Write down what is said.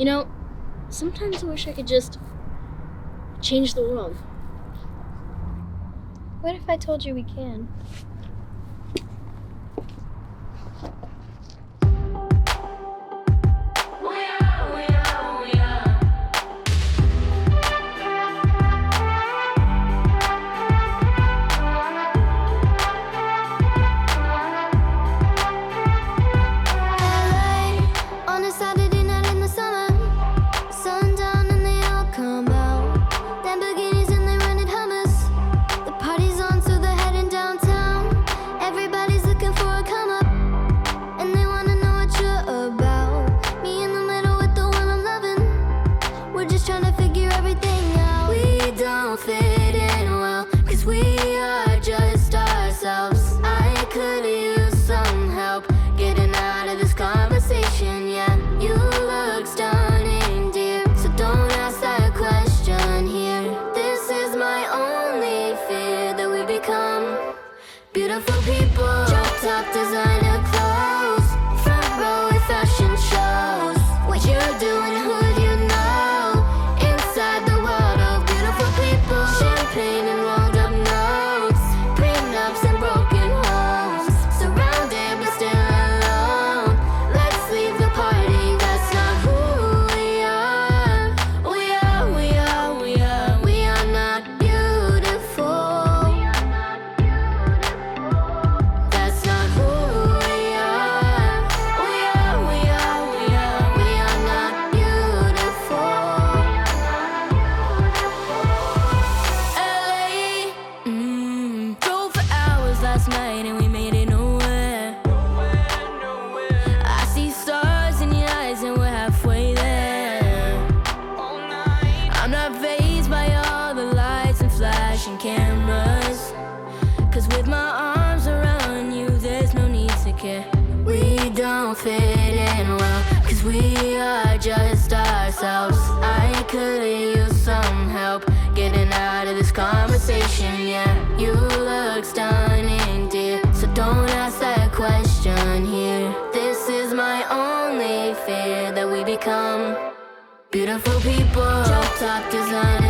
You know, sometimes I wish I could just change the world. What if I told you we can? Fit in well, cause we are just ourselves. I could use some help getting out of this conversation. Yeah, you look stunning, dear. So don't ask that question here. This is my only fear that we become beautiful people. Night and we made it nowhere. I see stars in your eyes and we're halfway there. I'm not fazed by all the lights and flashing cameras. Cause with my arms around you, there's no need to care. We don't fit in well, cause we are just ourselves. Beautiful people. Drop top design